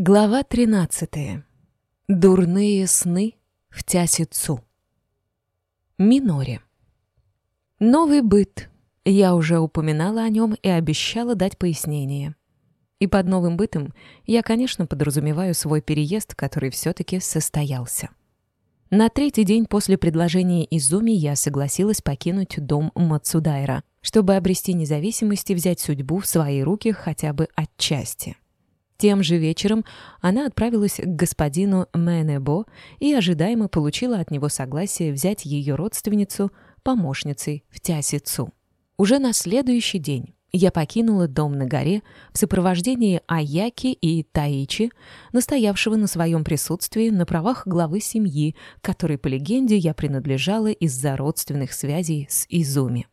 Глава 13. Дурные сны в Тясицу. Минори. Новый быт. Я уже упоминала о нем и обещала дать пояснение. И под новым бытом я, конечно, подразумеваю свой переезд, который все-таки состоялся. На третий день после предложения Изуми я согласилась покинуть дом Мацудайра, чтобы обрести независимость и взять судьбу в свои руки хотя бы отчасти. Тем же вечером она отправилась к господину Менебо и ожидаемо получила от него согласие взять ее родственницу помощницей в Тясицу. Уже на следующий день я покинула дом на горе в сопровождении Аяки и Таичи, настоявшего на своем присутствии на правах главы семьи, которой, по легенде, я принадлежала из-за родственных связей с Изуми.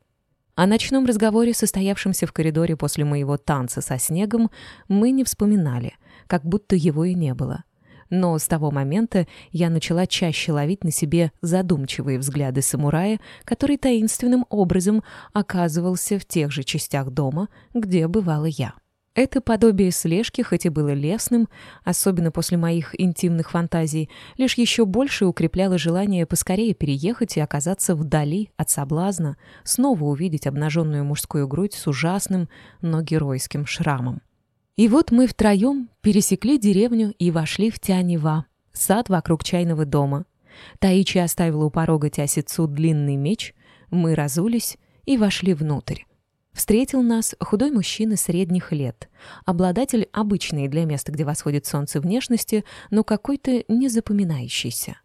О ночном разговоре, состоявшемся в коридоре после моего танца со снегом, мы не вспоминали, как будто его и не было. Но с того момента я начала чаще ловить на себе задумчивые взгляды самурая, который таинственным образом оказывался в тех же частях дома, где бывала я. Это подобие слежки, хоть и было лесным, особенно после моих интимных фантазий, лишь еще больше укрепляло желание поскорее переехать и оказаться вдали от соблазна, снова увидеть обнаженную мужскую грудь с ужасным, но геройским шрамом. И вот мы втроем пересекли деревню и вошли в Тянева, сад вокруг чайного дома. Таичи оставила у порога Тясицу длинный меч, мы разулись и вошли внутрь. Встретил нас худой мужчина средних лет, обладатель обычной для места, где восходит солнце внешности, но какой-то незапоминающийся.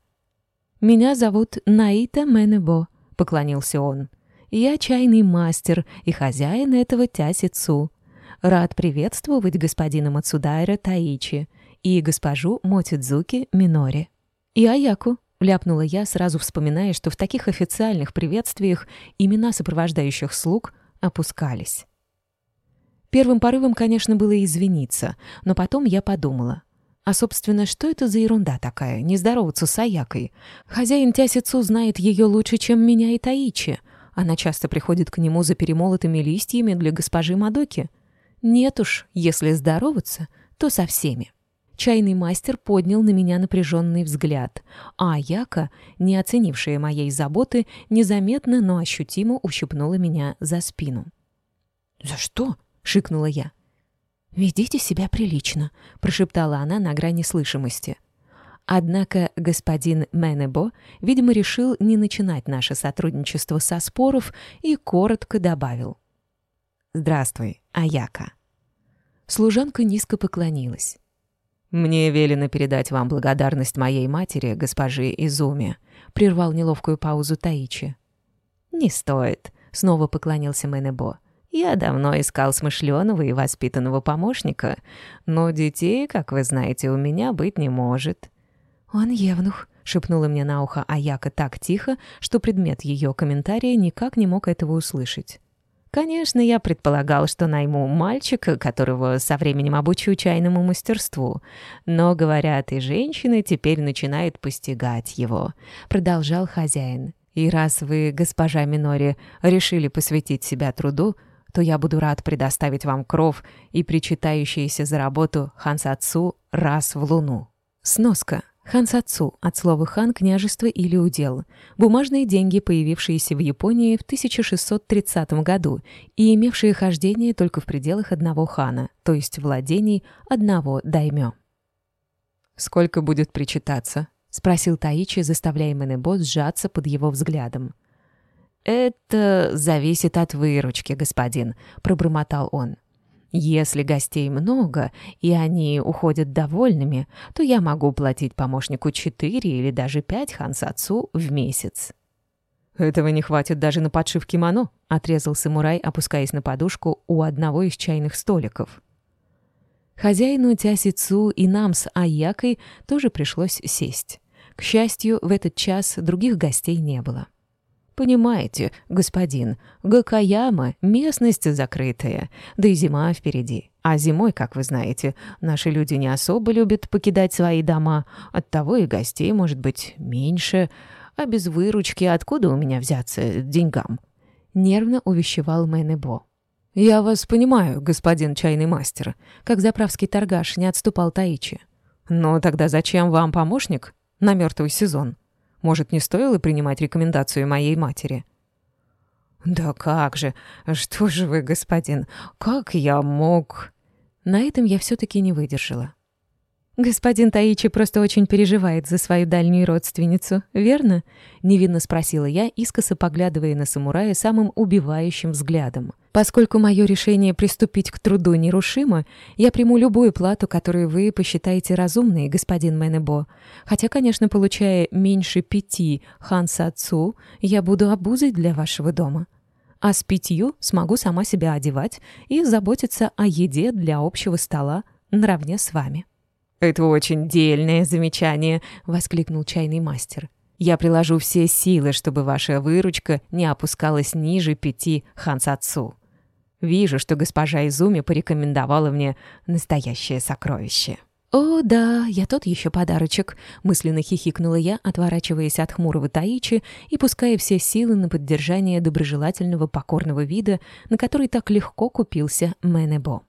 «Меня зовут Наита Менебо», — поклонился он. «Я чайный мастер и хозяин этого Тясицу. Рад приветствовать господина Мацудайра Таичи и госпожу Мотидзуки Минори. И Аяку», — ляпнула я, сразу вспоминая, что в таких официальных приветствиях имена сопровождающих слуг — опускались. Первым порывом, конечно, было извиниться, но потом я подумала. А, собственно, что это за ерунда такая, не здороваться с Аякой? Хозяин Тясицу знает ее лучше, чем меня и Таичи. Она часто приходит к нему за перемолотыми листьями для госпожи Мадоки. Нет уж, если здороваться, то со всеми. Чайный мастер поднял на меня напряженный взгляд, а Аяка, не оценившая моей заботы, незаметно, но ощутимо ущипнула меня за спину. «За что?» — шикнула я. «Ведите себя прилично», — прошептала она на грани слышимости. Однако господин Менебо, видимо, решил не начинать наше сотрудничество со споров и коротко добавил. «Здравствуй, Аяка». Служанка низко поклонилась. «Мне велено передать вам благодарность моей матери, госпожи Изуми», — прервал неловкую паузу Таичи. «Не стоит», — снова поклонился Менебо. «Я давно искал смышленого и воспитанного помощника, но детей, как вы знаете, у меня быть не может». «Он евнух», — шепнула мне на ухо Аяка так тихо, что предмет ее комментария никак не мог этого услышать. Конечно, я предполагал, что найму мальчика, которого со временем обучу чайному мастерству. Но, говорят, и женщины теперь начинают постигать его», — продолжал хозяин. «И раз вы, госпожа Минори, решили посвятить себя труду, то я буду рад предоставить вам кров и причитающиеся за работу хансацу раз в луну». Сноска. Хансацу от слова хан – княжество или удел. Бумажные деньги, появившиеся в Японии в 1630 году и имевшие хождение только в пределах одного хана, то есть владений одного даймё. «Сколько будет причитаться?» — спросил Таичи, заставляя Менебо сжаться под его взглядом. «Это зависит от выручки, господин», — пробормотал он. Если гостей много, и они уходят довольными, то я могу платить помощнику 4 или даже 5 хансацу в месяц. «Этого не хватит даже на подшив кимоно», — отрезал самурай, опускаясь на подушку у одного из чайных столиков. Хозяину Тясицу и нам с Аякой тоже пришлось сесть. К счастью, в этот час других гостей не было. Понимаете, господин, Гакаяма — местность закрытая, да и зима впереди. А зимой, как вы знаете, наши люди не особо любят покидать свои дома, оттого и гостей может быть меньше. А без выручки откуда у меня взяться деньгам?» Нервно увещевал Мэнэбо. «Я вас понимаю, господин чайный мастер», как заправский торгаш не отступал Таичи. «Но тогда зачем вам помощник на мертвый сезон? Может, не стоило принимать рекомендацию моей матери?» «Да как же! Что же вы, господин? Как я мог...» На этом я все-таки не выдержала. «Господин Таичи просто очень переживает за свою дальнюю родственницу, верно?» — невинно спросила я, искоса поглядывая на самурая самым убивающим взглядом. «Поскольку мое решение приступить к труду нерушимо, я приму любую плату, которую вы посчитаете разумной, господин Мэнэбо. Хотя, конечно, получая меньше пяти ханса отцу, я буду обузой для вашего дома. А с пятью смогу сама себя одевать и заботиться о еде для общего стола наравне с вами». «Это очень дельное замечание», — воскликнул чайный мастер. «Я приложу все силы, чтобы ваша выручка не опускалась ниже пяти хансацу. Вижу, что госпожа Изуми порекомендовала мне настоящее сокровище». «О, да, я тот еще подарочек», — мысленно хихикнула я, отворачиваясь от хмурого Таичи и пуская все силы на поддержание доброжелательного покорного вида, на который так легко купился Менебо.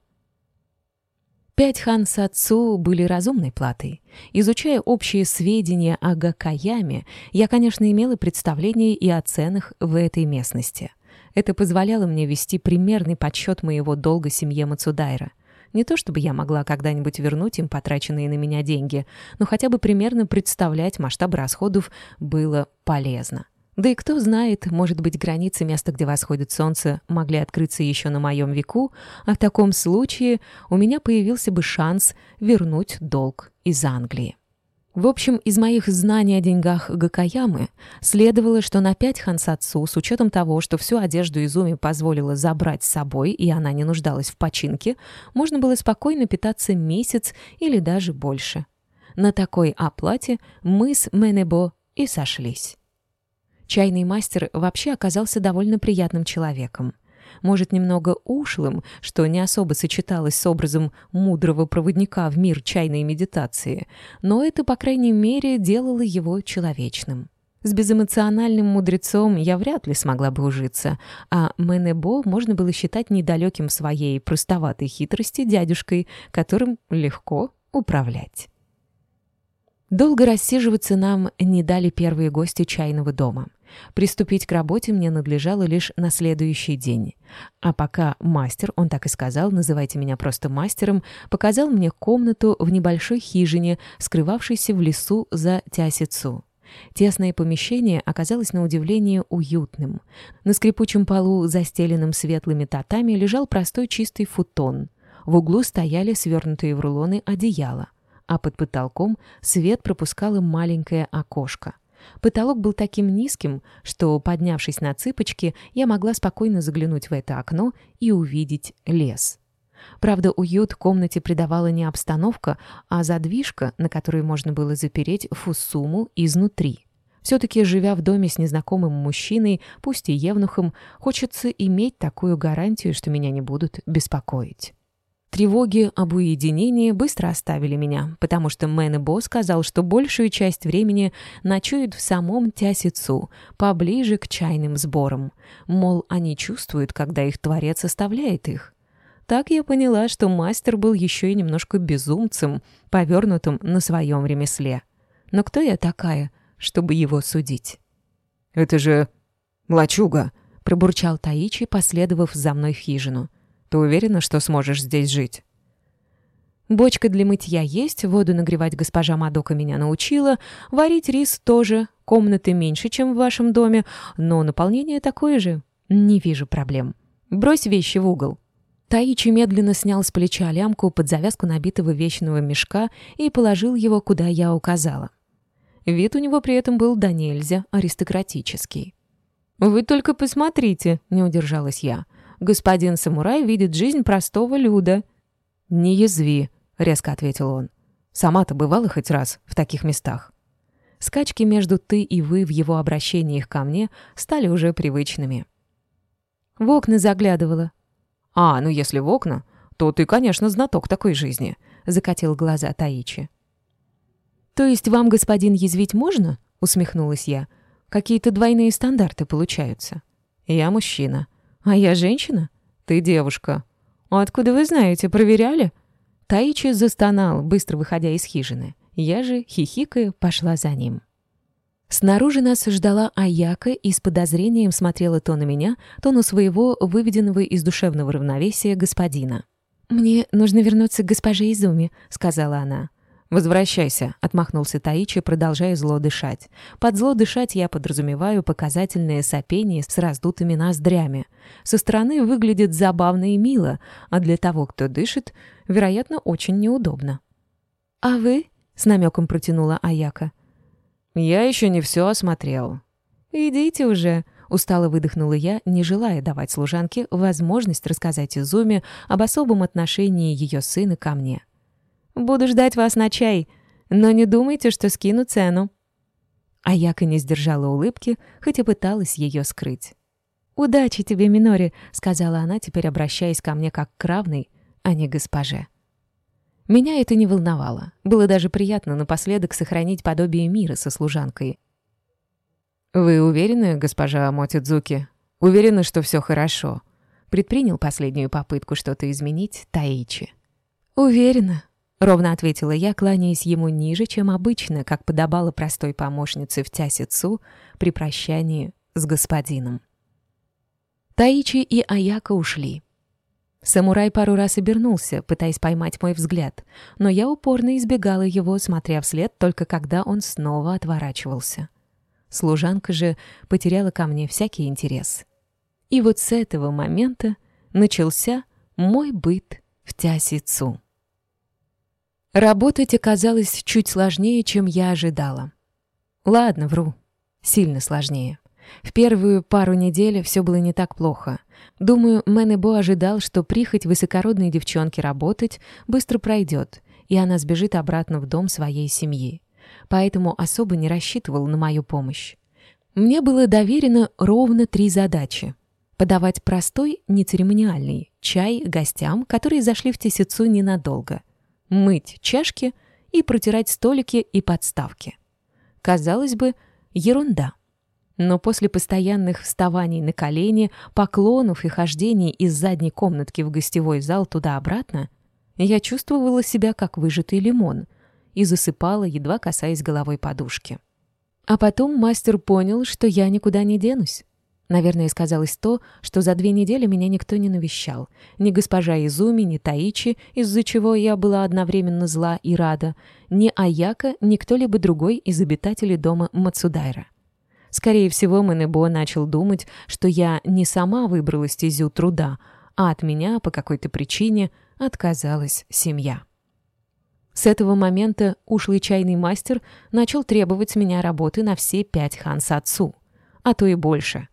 Пять хан Сацу были разумной платой. Изучая общие сведения о Гакаяме, я, конечно, имела представление и о ценах в этой местности. Это позволяло мне вести примерный подсчет моего долга семье Мацудайра. Не то чтобы я могла когда-нибудь вернуть им потраченные на меня деньги, но хотя бы примерно представлять масштаб расходов было полезно. Да и кто знает, может быть, границы места, где восходит солнце, могли открыться еще на моем веку, а в таком случае у меня появился бы шанс вернуть долг из Англии. В общем, из моих знаний о деньгах Гакаямы следовало, что на пять хансацу, с учетом того, что всю одежду Изуми позволила забрать с собой, и она не нуждалась в починке, можно было спокойно питаться месяц или даже больше. На такой оплате мы с Менебо и сошлись. Чайный мастер вообще оказался довольно приятным человеком. Может, немного ушлым, что не особо сочеталось с образом мудрого проводника в мир чайной медитации, но это, по крайней мере, делало его человечным. С безэмоциональным мудрецом я вряд ли смогла бы ужиться, а Менебо можно было считать недалеким своей простоватой хитрости дядюшкой, которым легко управлять. Долго рассиживаться нам не дали первые гости чайного дома. Приступить к работе мне надлежало лишь на следующий день. А пока мастер, он так и сказал, называйте меня просто мастером, показал мне комнату в небольшой хижине, скрывавшейся в лесу за Тясицу. Тесное помещение оказалось на удивление уютным. На скрипучем полу, застеленном светлыми татами, лежал простой чистый футон. В углу стояли свернутые в рулоны одеяла а под потолком свет пропускало маленькое окошко. Потолок был таким низким, что, поднявшись на цыпочки, я могла спокойно заглянуть в это окно и увидеть лес. Правда, уют комнате придавала не обстановка, а задвижка, на которой можно было запереть фусуму изнутри. Все-таки, живя в доме с незнакомым мужчиной, пусть и евнухом, хочется иметь такую гарантию, что меня не будут беспокоить. Тревоги об уединении быстро оставили меня, потому что Мэн и Бо сказал, что большую часть времени ночуют в самом Тясицу, поближе к чайным сборам. Мол, они чувствуют, когда их творец оставляет их. Так я поняла, что мастер был еще и немножко безумцем, повернутым на своем ремесле. Но кто я такая, чтобы его судить? «Это же лачуга!» — пробурчал Таичи, последовав за мной в хижину. Ты уверена, что сможешь здесь жить?» Бочка для мытья есть, воду нагревать госпожа Мадока меня научила, варить рис тоже, комнаты меньше, чем в вашем доме, но наполнение такое же. Не вижу проблем. Брось вещи в угол». Таичи медленно снял с плеча лямку под завязку набитого вещного мешка и положил его, куда я указала. Вид у него при этом был до нельзя аристократический. «Вы только посмотрите», — не удержалась я. Господин самурай видит жизнь простого люда». «Не язви», — резко ответил он. «Сама-то бывала хоть раз в таких местах». Скачки между «ты» и «вы» в его обращениях ко мне стали уже привычными. В окна заглядывала. «А, ну если в окна, то ты, конечно, знаток такой жизни», — закатил глаза Таичи. «То есть вам, господин, язвить можно?» — усмехнулась я. «Какие-то двойные стандарты получаются». «Я мужчина», «А я женщина? Ты девушка. Откуда вы знаете, проверяли?» Таичи застонал, быстро выходя из хижины. Я же, хихикая, пошла за ним. Снаружи нас ждала Аяка и с подозрением смотрела то на меня, то на своего выведенного из душевного равновесия господина. «Мне нужно вернуться к госпоже Изуми», — сказала она. «Возвращайся», — отмахнулся Таичи, продолжая зло дышать. Под зло дышать я подразумеваю показательное сопение с раздутыми ноздрями. Со стороны выглядит забавно и мило, а для того, кто дышит, вероятно, очень неудобно. «А вы?» — с намеком протянула Аяка. «Я еще не все осмотрел». «Идите уже», — устало выдохнула я, не желая давать служанке возможность рассказать Изуме об особом отношении ее сына ко мне. «Буду ждать вас на чай, но не думайте, что скину цену». Аяка не сдержала улыбки, хоть и пыталась ее скрыть. «Удачи тебе, Минори», — сказала она, теперь обращаясь ко мне как к равной, а не госпоже. Меня это не волновало. Было даже приятно напоследок сохранить подобие мира со служанкой. «Вы уверены, госпожа Мотидзуки? Уверены, что все хорошо?» Предпринял последнюю попытку что-то изменить Таичи. «Уверена», — ровно ответила я, кланяясь ему ниже, чем обычно, как подобало простой помощнице в Тясицу при прощании с господином. Таичи и Аяка ушли. Самурай пару раз обернулся, пытаясь поймать мой взгляд, но я упорно избегала его, смотря вслед только когда он снова отворачивался. Служанка же потеряла ко мне всякий интерес. И вот с этого момента начался мой быт в Тясицу. Работать оказалось чуть сложнее, чем я ожидала. Ладно, вру. Сильно сложнее. В первую пару недель все было не так плохо. Думаю, Мэнэбо ожидал, что прихоть высокородной девчонки работать быстро пройдет, и она сбежит обратно в дом своей семьи. Поэтому особо не рассчитывал на мою помощь. Мне было доверено ровно три задачи. Подавать простой, нецеремониальный чай гостям, которые зашли в Тесицу ненадолго. Мыть чашки и протирать столики и подставки. Казалось бы, ерунда. Но после постоянных вставаний на колени, поклонов и хождений из задней комнатки в гостевой зал туда-обратно, я чувствовала себя как выжатый лимон и засыпала, едва касаясь головой подушки. А потом мастер понял, что я никуда не денусь. Наверное, сказалось то, что за две недели меня никто не навещал. Ни госпожа Изуми, ни Таичи, из-за чего я была одновременно зла и рада, ни Аяка, ни кто-либо другой из обитателей дома Мацудайра. Скорее всего, Мэнэбо начал думать, что я не сама выбрала стезю труда, а от меня по какой-то причине отказалась семья. С этого момента ушлый чайный мастер начал требовать с меня работы на все пять хансацу, а то и больше.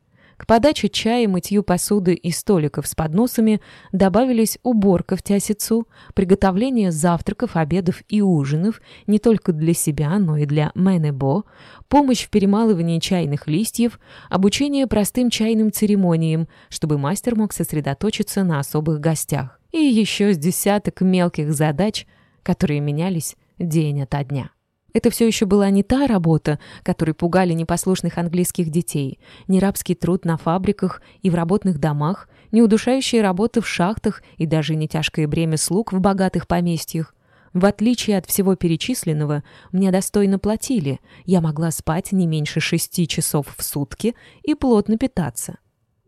Подаче чая, мытью посуды и столиков с подносами добавились уборка в тясицу, приготовление завтраков, обедов и ужинов не только для себя, но и для Мэнэбо, помощь в перемалывании чайных листьев, обучение простым чайным церемониям, чтобы мастер мог сосредоточиться на особых гостях, и еще с десяток мелких задач, которые менялись день ото дня. Это все еще была не та работа, которой пугали непослушных английских детей, не рабский труд на фабриках и в работных домах, не удушающая работа в шахтах и даже не тяжкое бремя слуг в богатых поместьях. В отличие от всего перечисленного, мне достойно платили, я могла спать не меньше шести часов в сутки и плотно питаться.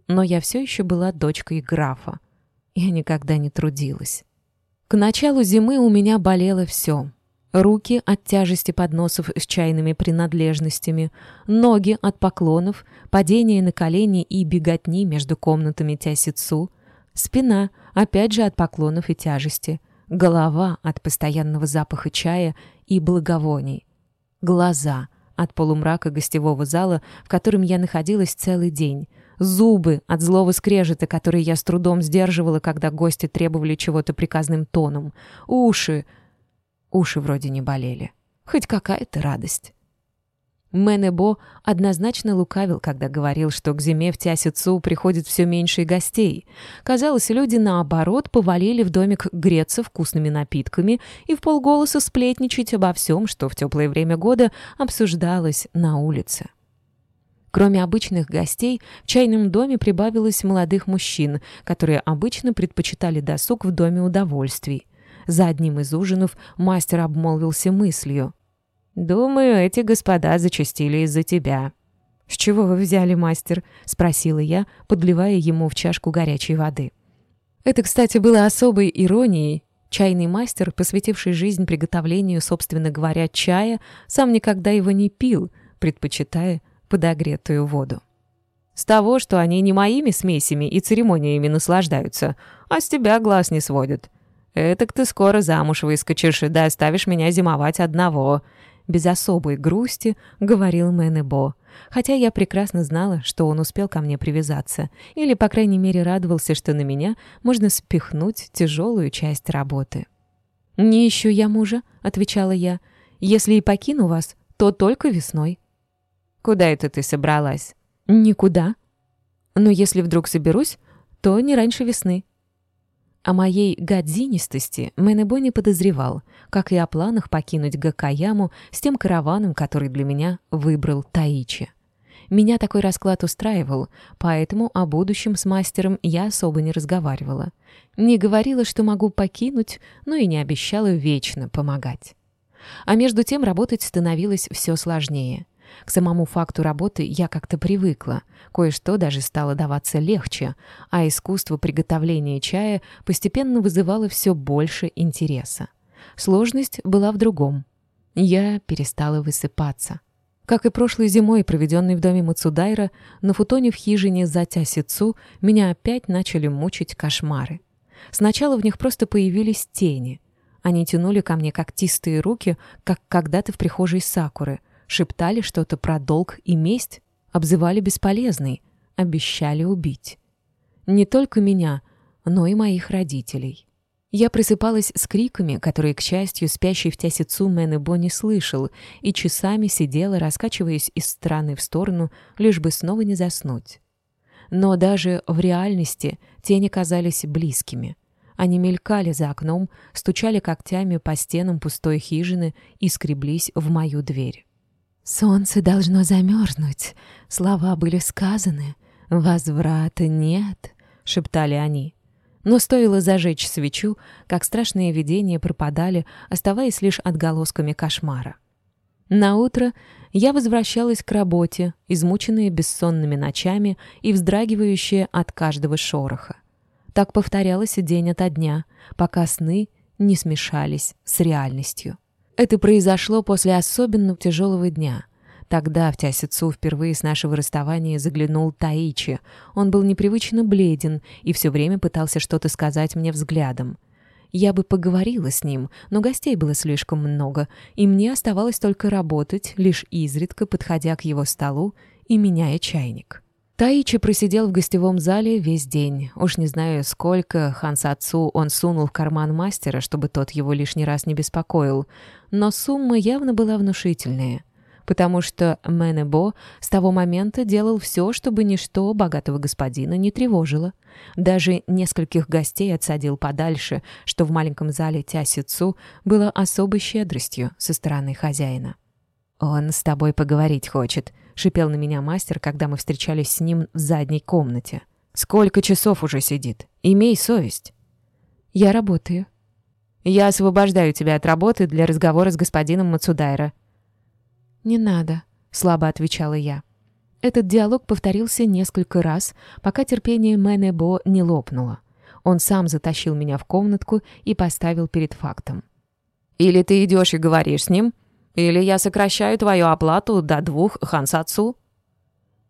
Но я все еще была дочкой графа. Я никогда не трудилась. К началу зимы у меня болело все — Руки от тяжести подносов с чайными принадлежностями, ноги от поклонов, падения на колени и беготни между комнатами тясицу, спина, опять же от поклонов и тяжести, голова от постоянного запаха чая и благовоний, глаза от полумрака гостевого зала, в котором я находилась целый день, зубы от злого скрежета, который я с трудом сдерживала, когда гости требовали чего-то приказным тоном, уши — Уши вроде не болели. Хоть какая-то радость. Мэнэбо однозначно лукавил, когда говорил, что к зиме в Тясицу приходит все меньше гостей. Казалось, люди, наоборот, повалили в домик греться вкусными напитками и в полголоса сплетничать обо всем, что в теплое время года обсуждалось на улице. Кроме обычных гостей, в чайном доме прибавилось молодых мужчин, которые обычно предпочитали досуг в доме удовольствий. За одним из ужинов мастер обмолвился мыслью. «Думаю, эти господа зачастили из-за тебя». «С чего вы взяли, мастер?» — спросила я, подливая ему в чашку горячей воды. Это, кстати, было особой иронией. Чайный мастер, посвятивший жизнь приготовлению, собственно говоря, чая, сам никогда его не пил, предпочитая подогретую воду. С того, что они не моими смесями и церемониями наслаждаются, а с тебя глаз не сводят. Этак ты скоро замуж выскочишь, да оставишь меня зимовать одного. Без особой грусти говорил Мэнэбо, хотя я прекрасно знала, что он успел ко мне привязаться, или, по крайней мере, радовался, что на меня можно спихнуть тяжелую часть работы. «Не ищу я мужа», — отвечала я. «Если и покину вас, то только весной». «Куда это ты собралась?» «Никуда. Но если вдруг соберусь, то не раньше весны». О моей годзинистости Мэнэбо не подозревал, как и о планах покинуть Гакаяму с тем караваном, который для меня выбрал Таичи. Меня такой расклад устраивал, поэтому о будущем с мастером я особо не разговаривала. Не говорила, что могу покинуть, но и не обещала вечно помогать. А между тем работать становилось все сложнее. К самому факту работы я как-то привыкла, кое-что даже стало даваться легче, а искусство приготовления чая постепенно вызывало все больше интереса. Сложность была в другом. Я перестала высыпаться. Как и прошлой зимой, проведенной в доме Мацудайра, на футоне в хижине за Тясицу меня опять начали мучить кошмары. Сначала в них просто появились тени. Они тянули ко мне когтистые руки, как когда-то в прихожей Сакуры — шептали что-то про долг и месть, обзывали бесполезной, обещали убить. Не только меня, но и моих родителей. Я просыпалась с криками, которые, к счастью, спящий в Тясицу Мэн и Бо не слышал, и часами сидела, раскачиваясь из стороны в сторону, лишь бы снова не заснуть. Но даже в реальности тени казались близкими. Они мелькали за окном, стучали когтями по стенам пустой хижины и скреблись в мою дверь. Солнце должно замерзнуть. Слова были сказаны. Возврата нет, шептали они. Но стоило зажечь свечу, как страшные видения пропадали, оставаясь лишь отголосками кошмара. На утро я возвращалась к работе, измученная бессонными ночами и вздрагивающая от каждого шороха. Так повторялось день ото дня, пока сны не смешались с реальностью. Это произошло после особенно тяжелого дня. Тогда в Тясицу впервые с нашего расставания заглянул Таичи. Он был непривычно бледен и все время пытался что-то сказать мне взглядом. Я бы поговорила с ним, но гостей было слишком много, и мне оставалось только работать, лишь изредка подходя к его столу и меняя чайник. Таичи просидел в гостевом зале весь день. Уж не знаю, сколько Хансацу он сунул в карман мастера, чтобы тот его лишний раз не беспокоил. Но сумма явно была внушительная. Потому что Менебо с того момента делал все, чтобы ничто богатого господина не тревожило. Даже нескольких гостей отсадил подальше, что в маленьком зале Тясицу было особой щедростью со стороны хозяина. «Он с тобой поговорить хочет», — шипел на меня мастер, когда мы встречались с ним в задней комнате. «Сколько часов уже сидит? Имей совесть». «Я работаю». «Я освобождаю тебя от работы для разговора с господином Мацудайра». «Не надо», — слабо отвечала я. Этот диалог повторился несколько раз, пока терпение Мэнэбо не лопнуло. Он сам затащил меня в комнатку и поставил перед фактом. «Или ты идешь и говоришь с ним, или я сокращаю твою оплату до двух хансацу».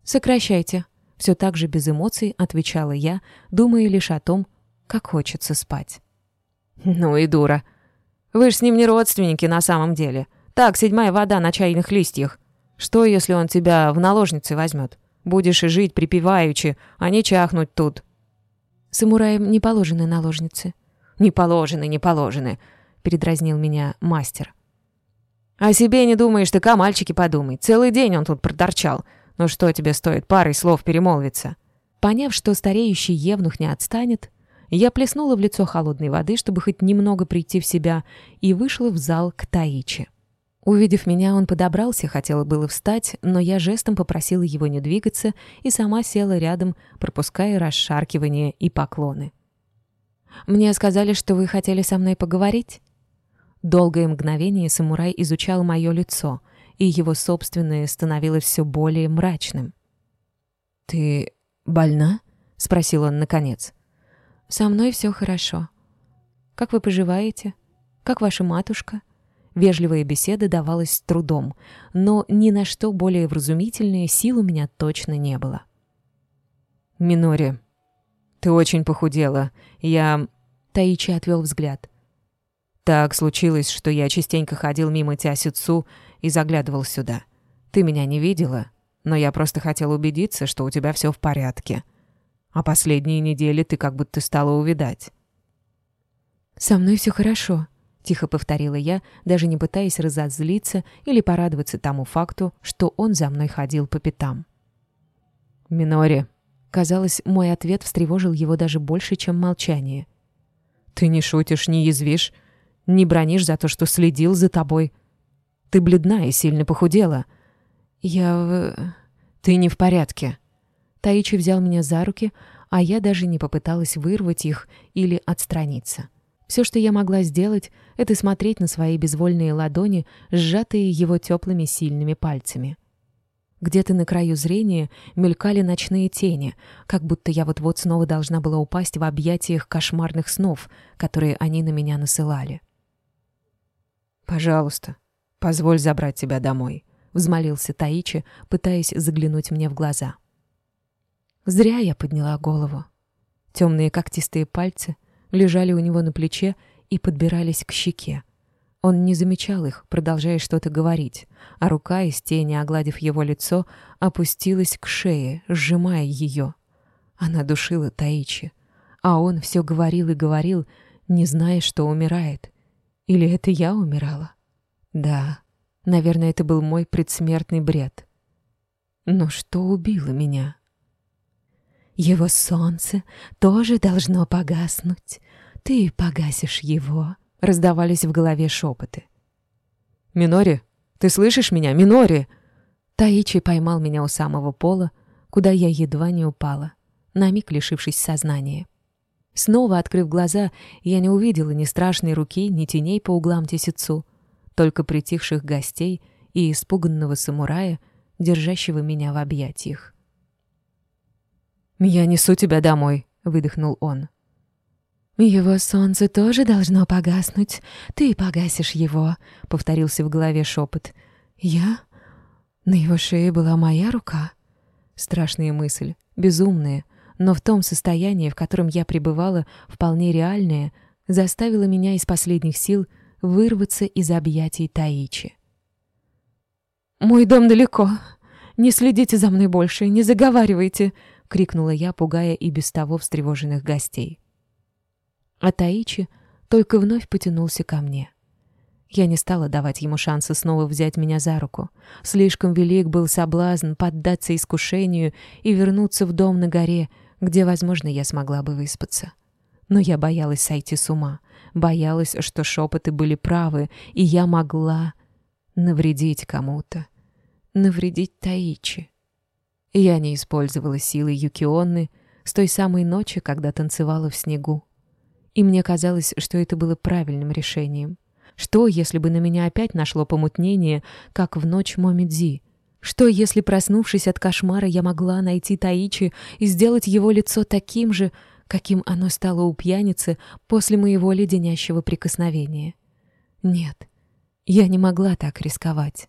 «Сокращайте», — все так же без эмоций отвечала я, думая лишь о том, как хочется спать. «Ну и дура. Вы ж с ним не родственники на самом деле. Так, седьмая вода на чайных листьях. Что, если он тебя в наложницы возьмет? Будешь и жить припеваючи, а не чахнуть тут». «Самураям не положены наложницы». «Не положены, не положены», — передразнил меня мастер. О себе не думаешь, так о мальчике подумай. Целый день он тут проторчал. Ну что тебе стоит парой слов перемолвиться?» Поняв, что стареющий евнух не отстанет, я плеснула в лицо холодной воды, чтобы хоть немного прийти в себя, и вышла в зал к Таичи. Увидев меня, он подобрался, хотела было встать, но я жестом попросила его не двигаться и сама села рядом, пропуская расшаркивания и поклоны. «Мне сказали, что вы хотели со мной поговорить?» Долгое мгновение самурай изучал мое лицо, и его собственное становилось все более мрачным. «Ты больна?» — спросил он наконец. «Со мной все хорошо. Как вы поживаете? Как ваша матушка?» Вежливая беседа давалась с трудом, но ни на что более вразумительные сил у меня точно не было. «Минори, ты очень похудела. Я...» Таичи отвел взгляд. Так случилось, что я частенько ходил мимо Тясицу и заглядывал сюда. Ты меня не видела, но я просто хотел убедиться, что у тебя все в порядке. А последние недели ты как будто стала увидать. «Со мной все хорошо», — тихо повторила я, даже не пытаясь разозлиться или порадоваться тому факту, что он за мной ходил по пятам. «Минори». Казалось, мой ответ встревожил его даже больше, чем молчание. «Ты не шутишь, не язвишь, не бронишь за то, что следил за тобой. Ты бледна и сильно похудела. Я. Ты не в порядке. Таичи взял меня за руки, а я даже не попыталась вырвать их или отстраниться. Все, что я могла сделать, это смотреть на свои безвольные ладони, сжатые его теплыми сильными пальцами. Где-то на краю зрения мелькали ночные тени, как будто я вот-вот снова должна была упасть в объятиях кошмарных снов, которые они на меня насылали. «Пожалуйста, позволь забрать тебя домой», — взмолился Таичи, пытаясь заглянуть мне в глаза. Зря я подняла голову. Темные когтистые пальцы лежали у него на плече и подбирались к щеке. Он не замечал их, продолжая что-то говорить, а рука из тени, огладив его лицо, опустилась к шее, сжимая ее. Она душила Таичи, а он все говорил и говорил, не зная, что умирает. Или это я умирала? Да, наверное, это был мой предсмертный бред. Но что убило меня? Его солнце тоже должно погаснуть. Ты погасишь его, раздавались в голове шепоты. Минори, ты слышишь меня, Минори? Таичи поймал меня у самого пола, куда я едва не упала, на миг лишившись сознания. Снова открыв глаза, я не увидела ни страшной руки, ни теней по углам тесицу, только притихших гостей и испуганного самурая, держащего меня в объятиях. «Я несу тебя домой», — выдохнул он. «Его солнце тоже должно погаснуть. Ты погасишь его», — повторился в голове шепот. «Я? На его шее была моя рука?» Страшная мысль, безумная, но в том состоянии, в котором я пребывала, вполне реальное, заставило меня из последних сил вырваться из объятий Таичи. «Мой дом далеко. Не следите за мной больше, не заговаривайте!» — крикнула я, пугая и без того встревоженных гостей. А Таичи только вновь потянулся ко мне. Я не стала давать ему шанса снова взять меня за руку. Слишком велик был соблазн поддаться искушению и вернуться в дом на горе, где, возможно, я смогла бы выспаться. Но я боялась сойти с ума, боялась, что шепоты были правы, и я могла навредить кому-то, навредить Таичи. Я не использовала силы Юкионны с той самой ночи, когда танцевала в снегу. И мне казалось, что это было правильным решением. Что, если бы на меня опять нашло помутнение, как в ночь Момидзи — что, если, проснувшись от кошмара, я могла найти Таичи и сделать его лицо таким же, каким оно стало у пьяницы после моего леденящего прикосновения? Нет, я не могла так рисковать.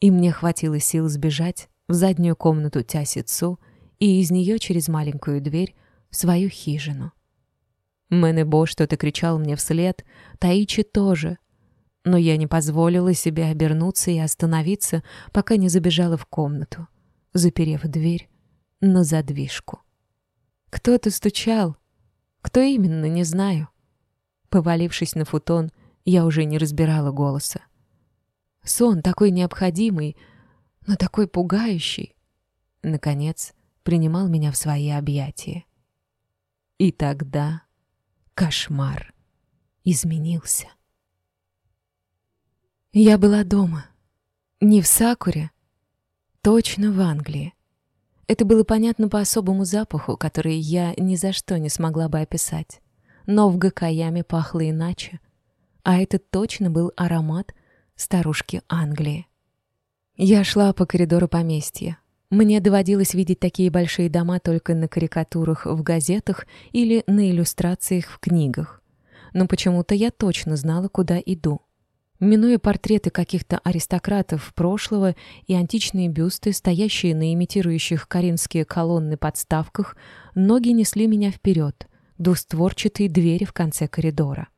И мне хватило сил сбежать в заднюю комнату Тясицу и из нее через маленькую дверь в свою хижину. Мэнэбо что-то кричал мне вслед, Таичи тоже — но я не позволила себе обернуться и остановиться, пока не забежала в комнату, заперев дверь на задвижку. Кто-то стучал. Кто именно, не знаю. Повалившись на футон, я уже не разбирала голоса. Сон такой необходимый, но такой пугающий. Наконец, принимал меня в свои объятия. И тогда кошмар изменился. Я была дома. Не в Сакуре, точно в Англии. Это было понятно по особому запаху, который я ни за что не смогла бы описать. Но в Гакаяме пахло иначе. а это точно был аромат старушки Англии. Я шла по коридору поместья. Мне доводилось видеть такие большие дома только на карикатурах в газетах или на иллюстрациях в книгах. Но почему-то я точно знала, куда иду. Минуя портреты каких-то аристократов прошлого и античные бюсты, стоящие на имитирующих коринфские колонны подставках, ноги несли меня вперед, двустворчатые двери в конце коридора.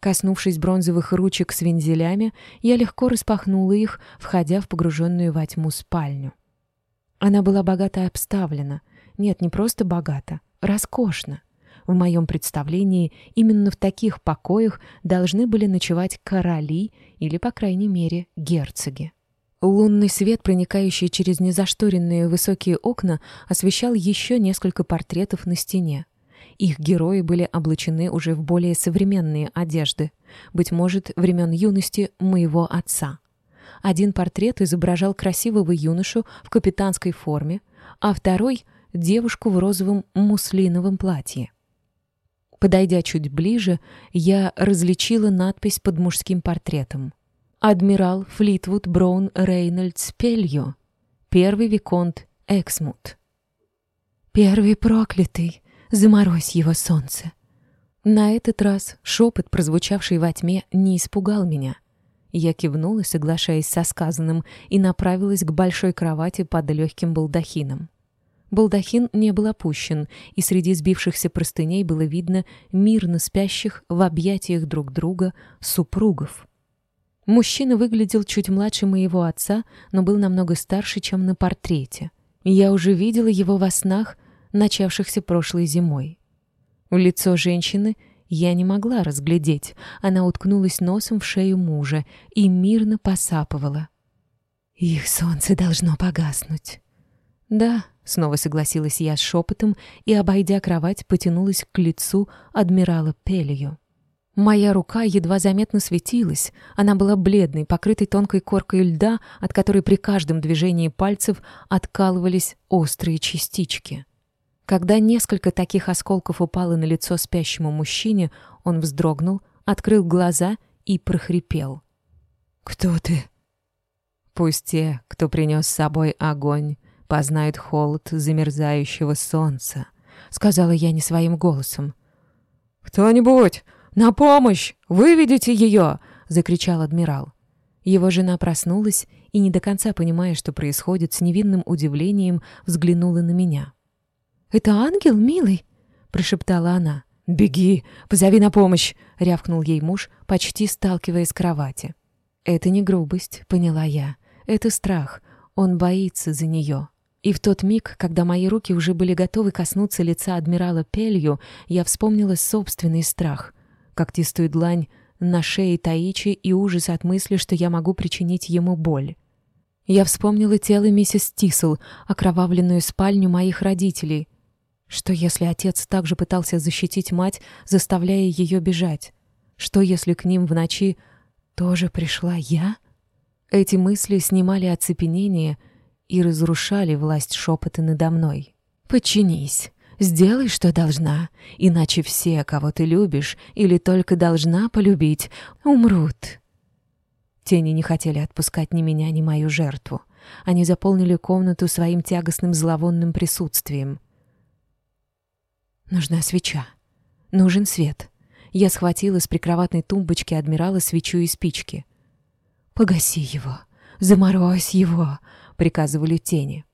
Коснувшись бронзовых ручек с вензелями, я легко распахнула их, входя в погруженную во тьму спальню. Она была богато обставлена. Нет, не просто богато, роскошно. В моем представлении именно в таких покоях должны были ночевать короли или, по крайней мере, герцоги. Лунный свет, проникающий через незашторенные высокие окна, освещал еще несколько портретов на стене. Их герои были облачены уже в более современные одежды, быть может, времен юности моего отца. Один портрет изображал красивого юношу в капитанской форме, а второй — девушку в розовом муслиновом платье. Подойдя чуть ближе, я различила надпись под мужским портретом. «Адмирал Флитвуд Браун Рейнольдс Пельо, первый виконт Эксмут». «Первый проклятый, заморозь его солнце». На этот раз шепот, прозвучавший во тьме, не испугал меня. Я кивнула, соглашаясь со сказанным, и направилась к большой кровати под легким балдахином. Балдахин не был опущен, и среди сбившихся простыней было видно мирно спящих в объятиях друг друга супругов. Мужчина выглядел чуть младше моего отца, но был намного старше, чем на портрете. Я уже видела его во снах, начавшихся прошлой зимой. В лицо женщины я не могла разглядеть. Она уткнулась носом в шею мужа и мирно посапывала. «Их солнце должно погаснуть». «Да», — снова согласилась я с шепотом и, обойдя кровать, потянулась к лицу адмирала Пелию. Моя рука едва заметно светилась. Она была бледной, покрытой тонкой коркой льда, от которой при каждом движении пальцев откалывались острые частички. Когда несколько таких осколков упало на лицо спящему мужчине, он вздрогнул, открыл глаза и прохрипел. «Кто ты?» «Пусть те, кто принес с собой огонь, познают холод замерзающего солнца», — сказала я не своим голосом. «Кто-нибудь! На помощь! Выведите ее!» — закричал адмирал. Его жена проснулась и, не до конца понимая, что происходит, с невинным удивлением взглянула на меня. «Это ангел, милый?» — прошептала она. «Беги, позови на помощь!» — рявкнул ей муж, почти сталкиваясь с кровати. «Это не грубость», — поняла я. «Это страх. Он боится за нее. И в тот миг, когда мои руки уже были готовы коснуться лица адмирала Пелью, я вспомнила собственный страх. Когтистую длань на шее Таичи и ужас от мысли, что я могу причинить ему боль. Я вспомнила тело миссис Тисел, окровавленную спальню моих родителей. Что если отец также пытался защитить мать, заставляя ее бежать? Что если к ним в ночи тоже пришла я? Эти мысли снимали оцепенение — и разрушали власть шепота надо мной. «Подчинись, сделай, что должна, иначе все, кого ты любишь или только должна полюбить, умрут». Тени не хотели отпускать ни меня, ни мою жертву. Они заполнили комнату своим тягостным зловонным присутствием. Нужна свеча. Нужен свет. Я схватила с прикроватной тумбочки адмирала свечу и спички. «Погаси его! Заморозь его!» Приказывали тени.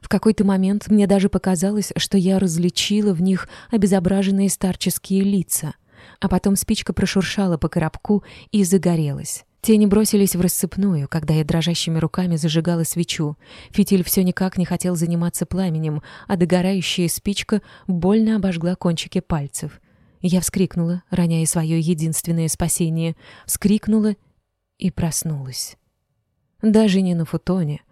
В какой-то момент мне даже показалось, что я различила в них обезображенные старческие лица, а потом спичка прошуршала по коробку и загорелась. Тени бросились в рассыпную, когда я дрожащими руками зажигала свечу. Фитиль все никак не хотел заниматься пламенем, а догорающая спичка больно обожгла кончики пальцев. Я вскрикнула, роняя свое единственное спасение, вскрикнула и проснулась. Даже не на футоне,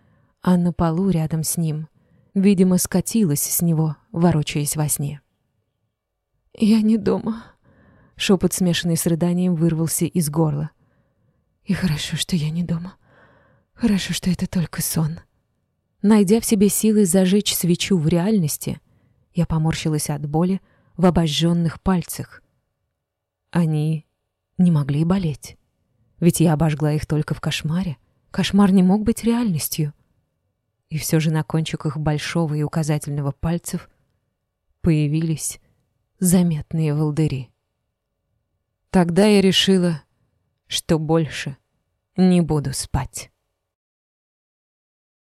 а на полу рядом с ним. Видимо, скатилась с него, ворочаясь во сне. «Я не дома», — шепот, смешанный с рыданием, вырвался из горла. «И хорошо, что я не дома. Хорошо, что это только сон». Найдя в себе силы зажечь свечу в реальности, я поморщилась от боли в обожженных пальцах. Они не могли болеть. Ведь я обожгла их только в кошмаре. Кошмар не мог быть реальностью. И все же на кончиках большого и указательного пальцев появились заметные волдыри. Тогда я решила, что больше не буду спать.